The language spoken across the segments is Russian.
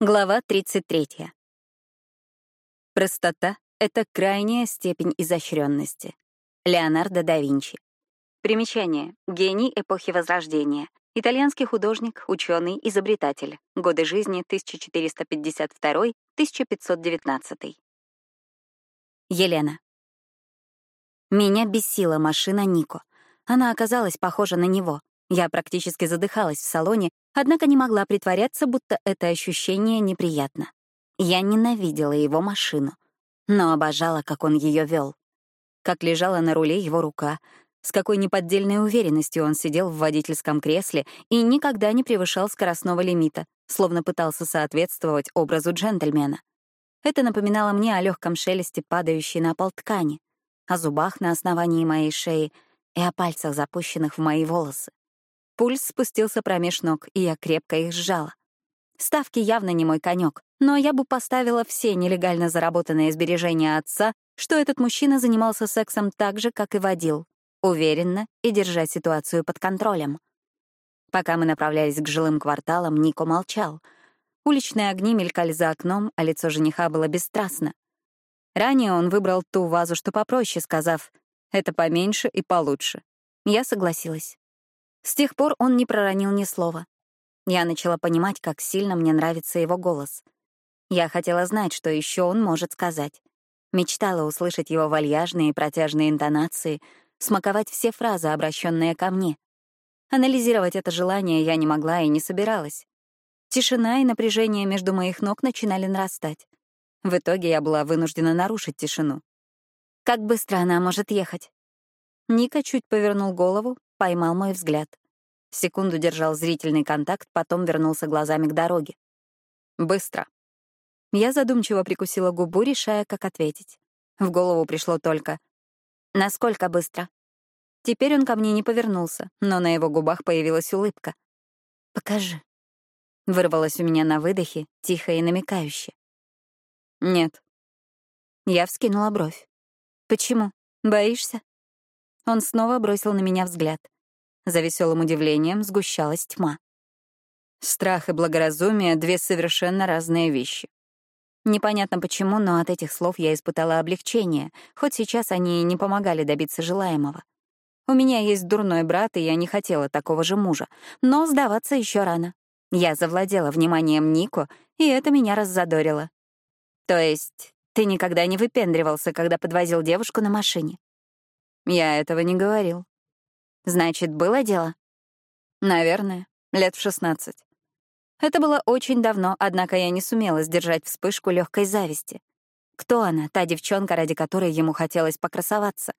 Глава 33. Простота — это крайняя степень изощренности. Леонардо да Винчи. Примечание. Гений эпохи Возрождения. Итальянский художник, ученый, изобретатель. Годы жизни 1452-1519. Елена. Меня бесила машина Нико. Она оказалась похожа на него. Я практически задыхалась в салоне, однако не могла притворяться, будто это ощущение неприятно. Я ненавидела его машину, но обожала, как он ее вел. Как лежала на руле его рука, с какой неподдельной уверенностью он сидел в водительском кресле и никогда не превышал скоростного лимита, словно пытался соответствовать образу джентльмена. Это напоминало мне о легком шелесте падающей на пол ткани, о зубах на основании моей шеи и о пальцах, запущенных в мои волосы. Пульс спустился промеж ног, и я крепко их сжала. Ставки явно не мой конек, но я бы поставила все нелегально заработанные сбережения отца, что этот мужчина занимался сексом так же, как и водил, уверенно и держа ситуацию под контролем. Пока мы направлялись к жилым кварталам, Нико молчал. Уличные огни мелькали за окном, а лицо жениха было бесстрастно. Ранее он выбрал ту вазу, что попроще, сказав «это поменьше и получше». Я согласилась. С тех пор он не проронил ни слова. Я начала понимать, как сильно мне нравится его голос. Я хотела знать, что еще он может сказать. Мечтала услышать его вальяжные и протяжные интонации, смаковать все фразы, обращенные ко мне. Анализировать это желание я не могла и не собиралась. Тишина и напряжение между моих ног начинали нарастать. В итоге я была вынуждена нарушить тишину. Как быстро она может ехать? Ника чуть повернул голову, поймал мой взгляд. Секунду держал зрительный контакт, потом вернулся глазами к дороге. «Быстро». Я задумчиво прикусила губу, решая, как ответить. В голову пришло только «Насколько быстро?» Теперь он ко мне не повернулся, но на его губах появилась улыбка. «Покажи». Вырвалось у меня на выдохе, тихо и намекающе. «Нет». Я вскинула бровь. «Почему? Боишься?» Он снова бросил на меня взгляд. За веселым удивлением сгущалась тьма. Страх и благоразумие — две совершенно разные вещи. Непонятно почему, но от этих слов я испытала облегчение, хоть сейчас они и не помогали добиться желаемого. У меня есть дурной брат, и я не хотела такого же мужа. Но сдаваться еще рано. Я завладела вниманием Нико, и это меня раззадорило. То есть ты никогда не выпендривался, когда подвозил девушку на машине? Я этого не говорил. Значит, было дело? Наверное, лет в шестнадцать. Это было очень давно, однако я не сумела сдержать вспышку легкой зависти. Кто она, та девчонка, ради которой ему хотелось покрасоваться?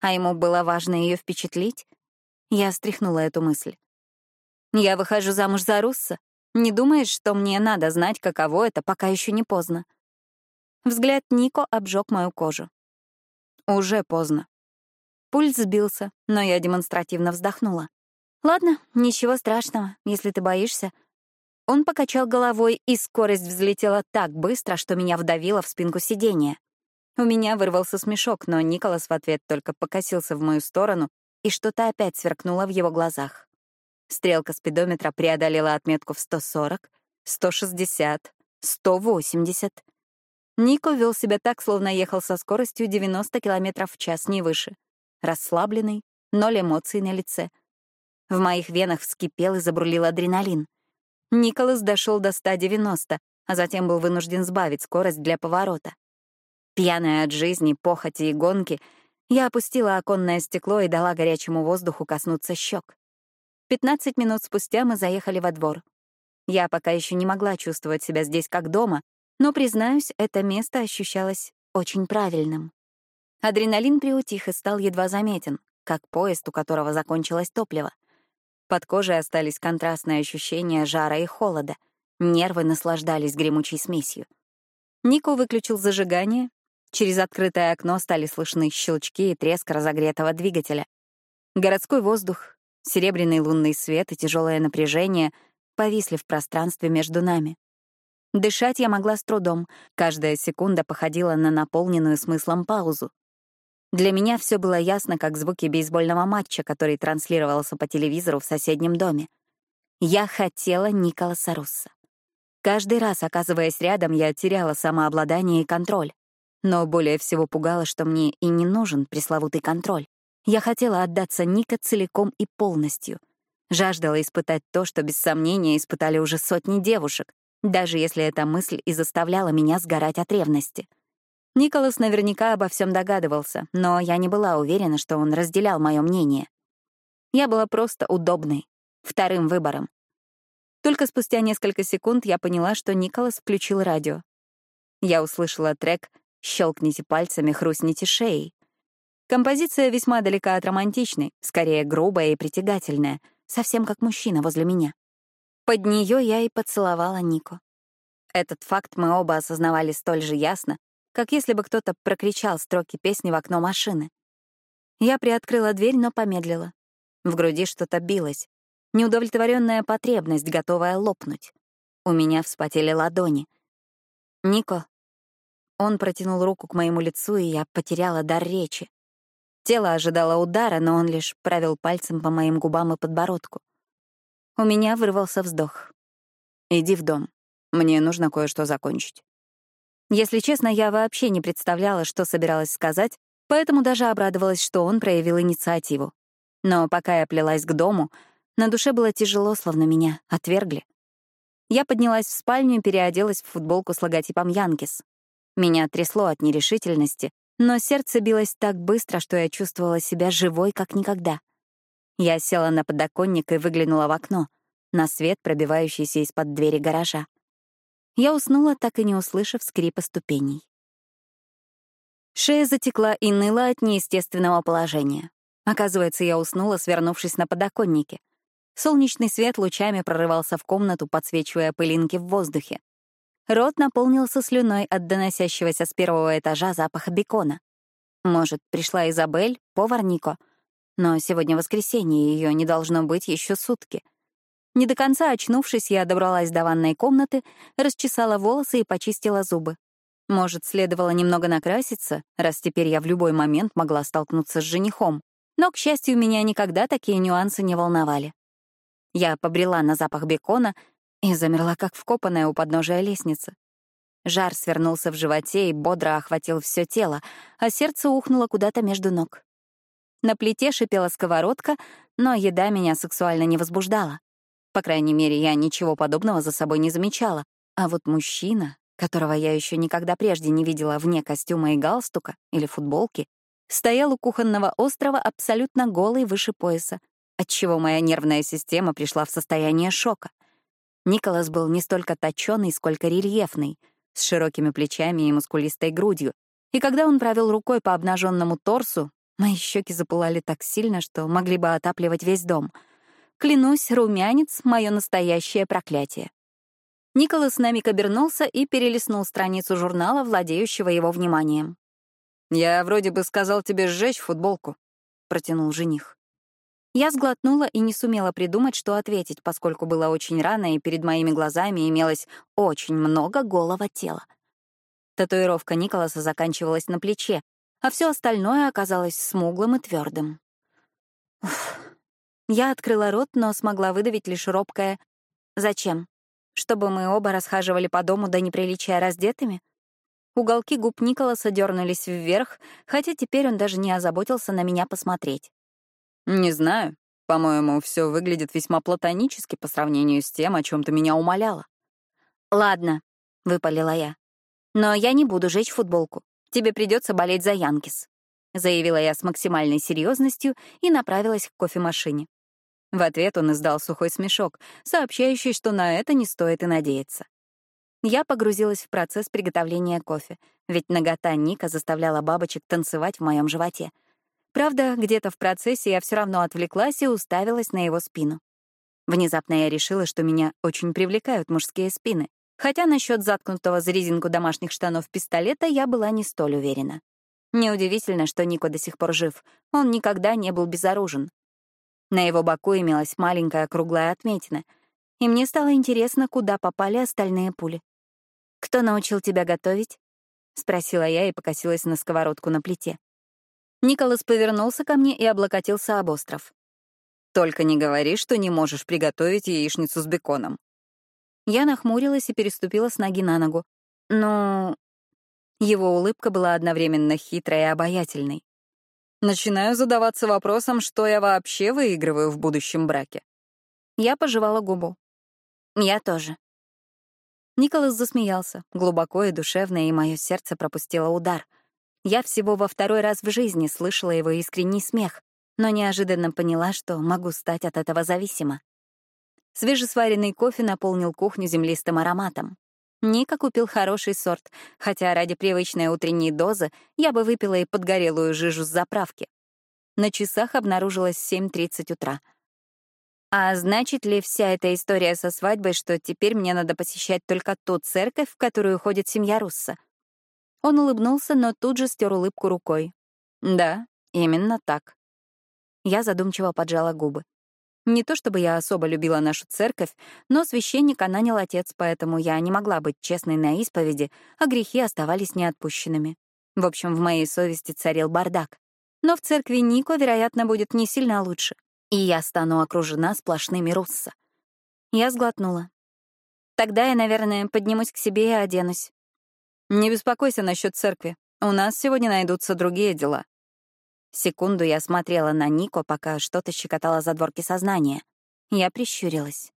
А ему было важно ее впечатлить? Я стряхнула эту мысль. Я выхожу замуж за Русса. Не думаешь, что мне надо знать, каково это, пока еще не поздно? Взгляд Нико обжег мою кожу. Уже поздно. Пульс сбился, но я демонстративно вздохнула. «Ладно, ничего страшного, если ты боишься». Он покачал головой, и скорость взлетела так быстро, что меня вдавило в спинку сиденья. У меня вырвался смешок, но Николас в ответ только покосился в мою сторону, и что-то опять сверкнуло в его глазах. Стрелка спидометра преодолела отметку в 140, 160, 180. Нико вел себя так, словно ехал со скоростью 90 км в час, не выше расслабленный, ноль эмоций на лице. В моих венах вскипел и забрулил адреналин. Николас дошел до 190, а затем был вынужден сбавить скорость для поворота. Пьяная от жизни, похоти и гонки, я опустила оконное стекло и дала горячему воздуху коснуться щек. Пятнадцать минут спустя мы заехали во двор. Я пока еще не могла чувствовать себя здесь как дома, но, признаюсь, это место ощущалось очень правильным. Адреналин приутих и стал едва заметен, как поезд, у которого закончилось топливо. Под кожей остались контрастные ощущения жара и холода. Нервы наслаждались гремучей смесью. Нико выключил зажигание. Через открытое окно стали слышны щелчки и треск разогретого двигателя. Городской воздух, серебряный лунный свет и тяжелое напряжение повисли в пространстве между нами. Дышать я могла с трудом, каждая секунда походила на наполненную смыслом паузу. Для меня все было ясно, как звуки бейсбольного матча, который транслировался по телевизору в соседнем доме. Я хотела Николаса Русса. Каждый раз, оказываясь рядом, я теряла самообладание и контроль. Но более всего пугало, что мне и не нужен пресловутый контроль. Я хотела отдаться Ника целиком и полностью. Жаждала испытать то, что без сомнения испытали уже сотни девушек, даже если эта мысль и заставляла меня сгорать от ревности. Николас наверняка обо всем догадывался, но я не была уверена, что он разделял мое мнение. Я была просто удобной, вторым выбором. Только спустя несколько секунд я поняла, что Николас включил радио. Я услышала трек «Щелкните пальцами, хрустните шеей». Композиция весьма далека от романтичной, скорее грубая и притягательная, совсем как мужчина возле меня. Под нее я и поцеловала Нику. Этот факт мы оба осознавали столь же ясно, как если бы кто-то прокричал строки песни в окно машины. Я приоткрыла дверь, но помедлила. В груди что-то билось, Неудовлетворенная потребность, готовая лопнуть. У меня вспотели ладони. «Нико». Он протянул руку к моему лицу, и я потеряла дар речи. Тело ожидало удара, но он лишь провел пальцем по моим губам и подбородку. У меня вырвался вздох. «Иди в дом. Мне нужно кое-что закончить». Если честно, я вообще не представляла, что собиралась сказать, поэтому даже обрадовалась, что он проявил инициативу. Но пока я плелась к дому, на душе было тяжело, словно меня отвергли. Я поднялась в спальню и переоделась в футболку с логотипом «Янкис». Меня трясло от нерешительности, но сердце билось так быстро, что я чувствовала себя живой, как никогда. Я села на подоконник и выглянула в окно, на свет, пробивающийся из-под двери гаража. Я уснула, так и не услышав скрипа ступеней. Шея затекла и ныла от неестественного положения. Оказывается, я уснула, свернувшись на подоконнике — Солнечный свет лучами прорывался в комнату, подсвечивая пылинки в воздухе. Рот наполнился слюной от доносящегося с первого этажа запаха бекона. Может, пришла Изабель, повар Нико. Но сегодня воскресенье, ее не должно быть еще сутки. Не до конца очнувшись, я добралась до ванной комнаты, расчесала волосы и почистила зубы. Может, следовало немного накраситься, раз теперь я в любой момент могла столкнуться с женихом. Но, к счастью, меня никогда такие нюансы не волновали. Я побрела на запах бекона и замерла, как вкопанная у подножия лестницы. Жар свернулся в животе и бодро охватил все тело, а сердце ухнуло куда-то между ног. На плите шипела сковородка, но еда меня сексуально не возбуждала. По крайней мере, я ничего подобного за собой не замечала. А вот мужчина, которого я еще никогда прежде не видела вне костюма и галстука или футболки, стоял у кухонного острова абсолютно голый выше пояса, отчего моя нервная система пришла в состояние шока. Николас был не столько точёный, сколько рельефный, с широкими плечами и мускулистой грудью, и когда он провел рукой по обнаженному торсу, мои щеки запылали так сильно, что могли бы отапливать весь дом. Клянусь, румянец — мое настоящее проклятие. Николас на миг обернулся и перелистнул страницу журнала, владеющего его вниманием. «Я вроде бы сказал тебе сжечь футболку», — протянул жених. Я сглотнула и не сумела придумать, что ответить, поскольку было очень рано, и перед моими глазами имелось очень много голого тела. Татуировка Николаса заканчивалась на плече, а все остальное оказалось смуглым и твердым. Я открыла рот, но смогла выдавить лишь робкое «Зачем? Чтобы мы оба расхаживали по дому до неприличия раздетыми?» Уголки губ Николаса дернулись вверх, хотя теперь он даже не озаботился на меня посмотреть. «Не знаю. По-моему, все выглядит весьма платонически по сравнению с тем, о чем ты меня умоляла». «Ладно», — выпалила я. «Но я не буду жечь футболку. Тебе придется болеть за Янкис», — заявила я с максимальной серьезностью и направилась к кофемашине. В ответ он издал сухой смешок, сообщающий, что на это не стоит и надеяться. Я погрузилась в процесс приготовления кофе, ведь нагота Ника заставляла бабочек танцевать в моем животе — Правда, где-то в процессе я все равно отвлеклась и уставилась на его спину. Внезапно я решила, что меня очень привлекают мужские спины, хотя насчет заткнутого за резинку домашних штанов пистолета я была не столь уверена. Неудивительно, что Нико до сих пор жив, он никогда не был безоружен. На его боку имелась маленькая круглая отметина, и мне стало интересно, куда попали остальные пули. «Кто научил тебя готовить?» — спросила я и покосилась на сковородку на плите. Николас повернулся ко мне и облокотился об остров. «Только не говори, что не можешь приготовить яичницу с беконом». Я нахмурилась и переступила с ноги на ногу. Ну... Его улыбка была одновременно хитрой и обаятельной. Начинаю задаваться вопросом, что я вообще выигрываю в будущем браке. Я пожевала губу. Я тоже. Николас засмеялся, глубоко и душевно, и мое сердце пропустило удар. Я всего во второй раз в жизни слышала его искренний смех, но неожиданно поняла, что могу стать от этого зависима. Свежесваренный кофе наполнил кухню землистым ароматом. Ника купил хороший сорт, хотя ради привычной утренней дозы я бы выпила и подгорелую жижу с заправки. На часах обнаружилось 7.30 утра. А значит ли вся эта история со свадьбой, что теперь мне надо посещать только ту церковь, в которую ходит семья Русса? Он улыбнулся, но тут же стер улыбку рукой. Да, именно так. Я задумчиво поджала губы. Не то чтобы я особо любила нашу церковь, но священника нанял отец, поэтому я не могла быть честной на исповеди, а грехи оставались неотпущенными. В общем, в моей совести царил бардак. Но в церкви Нико, вероятно, будет не сильно лучше, и я стану окружена сплошными русса. Я сглотнула. Тогда я, наверное, поднимусь к себе и оденусь. Не беспокойся насчет церкви. У нас сегодня найдутся другие дела. Секунду я смотрела на Нико, пока что-то щекотало задворки сознания. Я прищурилась.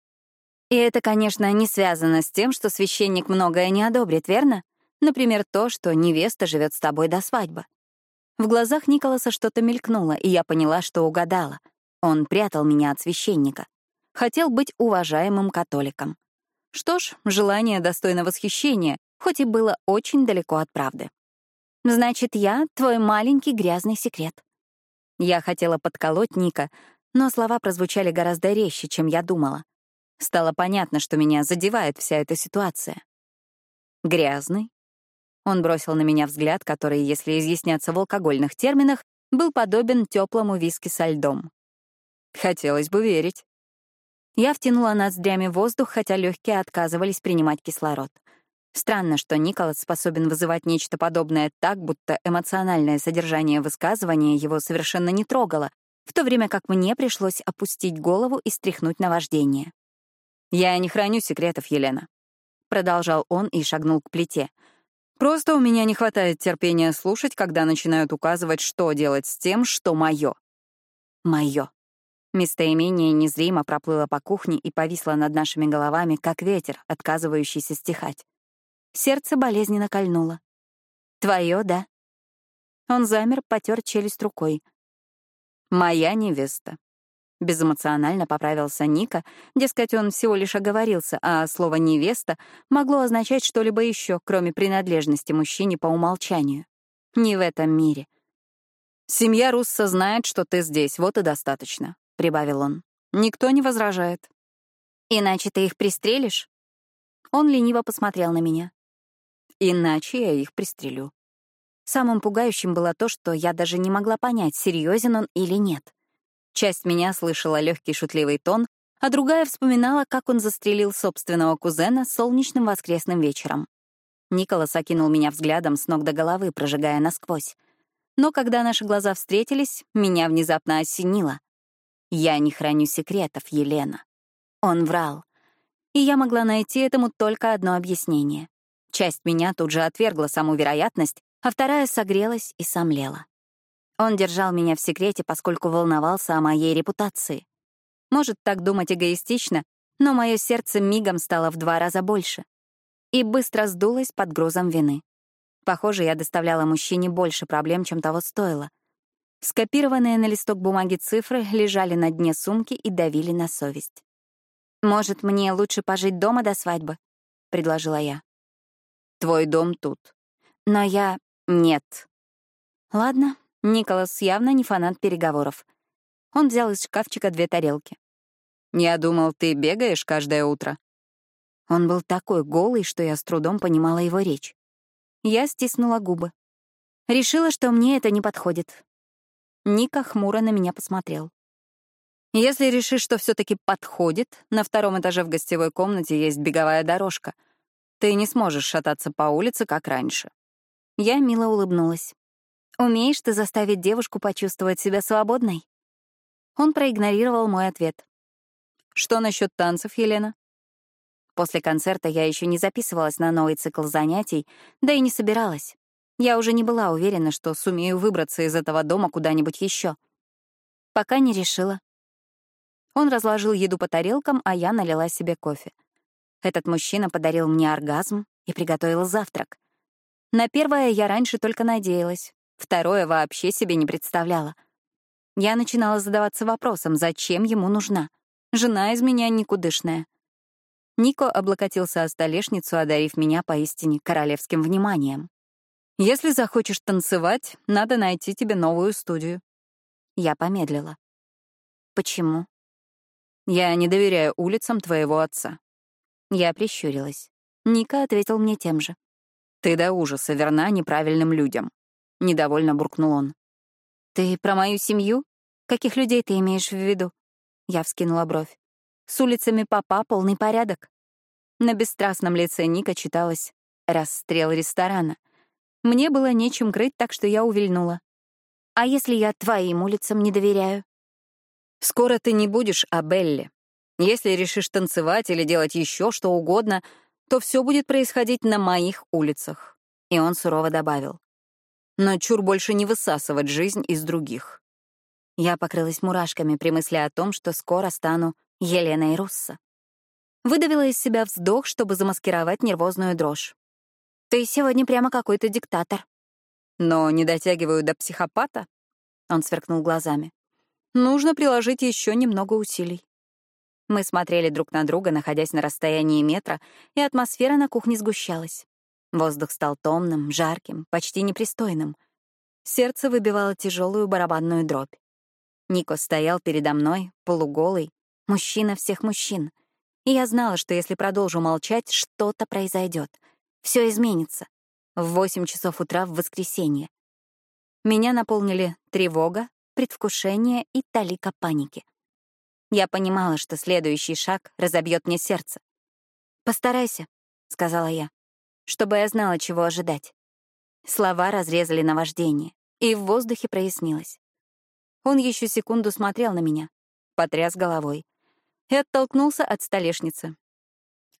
И это, конечно, не связано с тем, что священник многое не одобрит, верно? Например, то, что невеста живет с тобой до свадьбы. В глазах Николаса что-то мелькнуло, и я поняла, что угадала. Он прятал меня от священника. Хотел быть уважаемым католиком. Что ж, желание достойно восхищения, хоть и было очень далеко от правды. Значит, я — твой маленький грязный секрет. Я хотела подколоть Ника, но слова прозвучали гораздо резче, чем я думала. Стало понятно, что меня задевает вся эта ситуация. «Грязный?» Он бросил на меня взгляд, который, если изъясняться в алкогольных терминах, был подобен теплому виски со льдом. Хотелось бы верить. Я втянула ноздрями воздух, хотя легкие отказывались принимать кислород. Странно, что Николас способен вызывать нечто подобное так, будто эмоциональное содержание высказывания его совершенно не трогало, в то время как мне пришлось опустить голову и стряхнуть наваждение. «Я не храню секретов, Елена», — продолжал он и шагнул к плите. «Просто у меня не хватает терпения слушать, когда начинают указывать, что делать с тем, что мое. Мое. Местоимение незримо проплыло по кухне и повисло над нашими головами, как ветер, отказывающийся стихать. Сердце болезненно кольнуло. «Твое, да?» Он замер, потер челюсть рукой. «Моя невеста». Безэмоционально поправился Ника, дескать, он всего лишь оговорился, а слово «невеста» могло означать что-либо еще, кроме принадлежности мужчине по умолчанию. Не в этом мире. «Семья Русса знает, что ты здесь, вот и достаточно», — прибавил он. «Никто не возражает». «Иначе ты их пристрелишь?» Он лениво посмотрел на меня. Иначе я их пристрелю. Самым пугающим было то, что я даже не могла понять, серьезен он или нет. Часть меня слышала легкий шутливый тон, а другая вспоминала, как он застрелил собственного кузена солнечным воскресным вечером. Николас окинул меня взглядом с ног до головы, прожигая насквозь. Но когда наши глаза встретились, меня внезапно осенило. Я не храню секретов, Елена. Он врал. И я могла найти этому только одно объяснение. Часть меня тут же отвергла саму вероятность, а вторая согрелась и сомлела. Он держал меня в секрете, поскольку волновался о моей репутации. Может так думать эгоистично, но мое сердце мигом стало в два раза больше. И быстро сдулось под грузом вины. Похоже, я доставляла мужчине больше проблем, чем того стоило. Скопированные на листок бумаги цифры лежали на дне сумки и давили на совесть. «Может, мне лучше пожить дома до свадьбы?» — предложила я. Твой дом тут. Но я... Нет. Ладно, Николас явно не фанат переговоров. Он взял из шкафчика две тарелки. Я думал, ты бегаешь каждое утро. Он был такой голый, что я с трудом понимала его речь. Я стиснула губы. Решила, что мне это не подходит. Ника хмуро на меня посмотрел. Если решишь, что все таки подходит, на втором этаже в гостевой комнате есть беговая дорожка — ты не сможешь шататься по улице, как раньше. Я мило улыбнулась. Умеешь ты заставить девушку почувствовать себя свободной? Он проигнорировал мой ответ. Что насчет танцев, Елена? После концерта я еще не записывалась на новый цикл занятий, да и не собиралась. Я уже не была уверена, что сумею выбраться из этого дома куда-нибудь еще. Пока не решила. Он разложил еду по тарелкам, а я налила себе кофе. Этот мужчина подарил мне оргазм и приготовил завтрак. На первое я раньше только надеялась, второе вообще себе не представляла. Я начинала задаваться вопросом, зачем ему нужна. Жена из меня никудышная. Нико облокотился о столешницу, одарив меня поистине королевским вниманием. «Если захочешь танцевать, надо найти тебе новую студию». Я помедлила. «Почему?» «Я не доверяю улицам твоего отца». Я прищурилась. Ника ответил мне тем же. «Ты до ужаса верна неправильным людям», — недовольно буркнул он. «Ты про мою семью? Каких людей ты имеешь в виду?» Я вскинула бровь. С улицами папа полный порядок. На бесстрастном лице Ника читалось «Расстрел ресторана». Мне было нечем крыть, так что я увильнула. «А если я твоим улицам не доверяю?» «Скоро ты не будешь о Белле. Если решишь танцевать или делать еще что угодно, то все будет происходить на моих улицах». И он сурово добавил. «Но чур больше не высасывать жизнь из других». Я покрылась мурашками при мысли о том, что скоро стану Елена и Руссо. Выдавила из себя вздох, чтобы замаскировать нервозную дрожь. «Ты сегодня прямо какой-то диктатор». «Но не дотягиваю до психопата?» Он сверкнул глазами. «Нужно приложить еще немного усилий». Мы смотрели друг на друга, находясь на расстоянии метра, и атмосфера на кухне сгущалась. Воздух стал томным, жарким, почти непристойным. Сердце выбивало тяжелую барабанную дробь. Нико стоял передо мной, полуголый, Мужчина всех мужчин. И я знала, что если продолжу молчать, что-то произойдет. Все изменится. В восемь часов утра в воскресенье. Меня наполнили тревога, предвкушение и талика паники. Я понимала, что следующий шаг разобьет мне сердце. «Постарайся», — сказала я, — «чтобы я знала, чего ожидать». Слова разрезали наваждение, и в воздухе прояснилось. Он еще секунду смотрел на меня, потряс головой, и оттолкнулся от столешницы.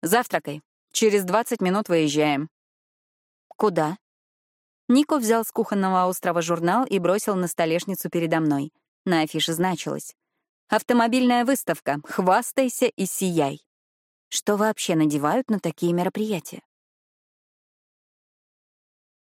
«Завтракай. Через 20 минут выезжаем». «Куда?» Нико взял с кухонного острова журнал и бросил на столешницу передо мной. На афише значилось. «Автомобильная выставка. Хвастайся и сияй». Что вообще надевают на такие мероприятия?